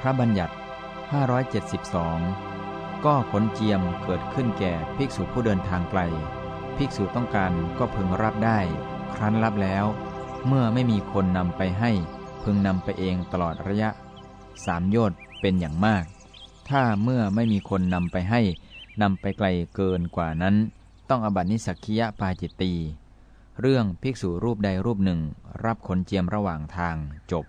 พระบัญญัติ 572 ก็ขนเจียมเกิดขึ้นแก่ภิกษุผู้เดินทางไกล ภิกษุต้องการก็พึงรับได้ ครั้นรับแล้ว เมื่อไม่มีคนนำไปให้ พึงนำไปเองตลอดระยะสามโยชน์เป็นอย่างมาก ถ้าเมื่อไม่มีคนนำไปให้นำไปไกลเกินกว่านั้น ต้องอบัตินิสักคียปาจิตตี เรื่องภิกษุรูปใดรูปหนึ่ง รับขนเจียมระหว่างทางจบ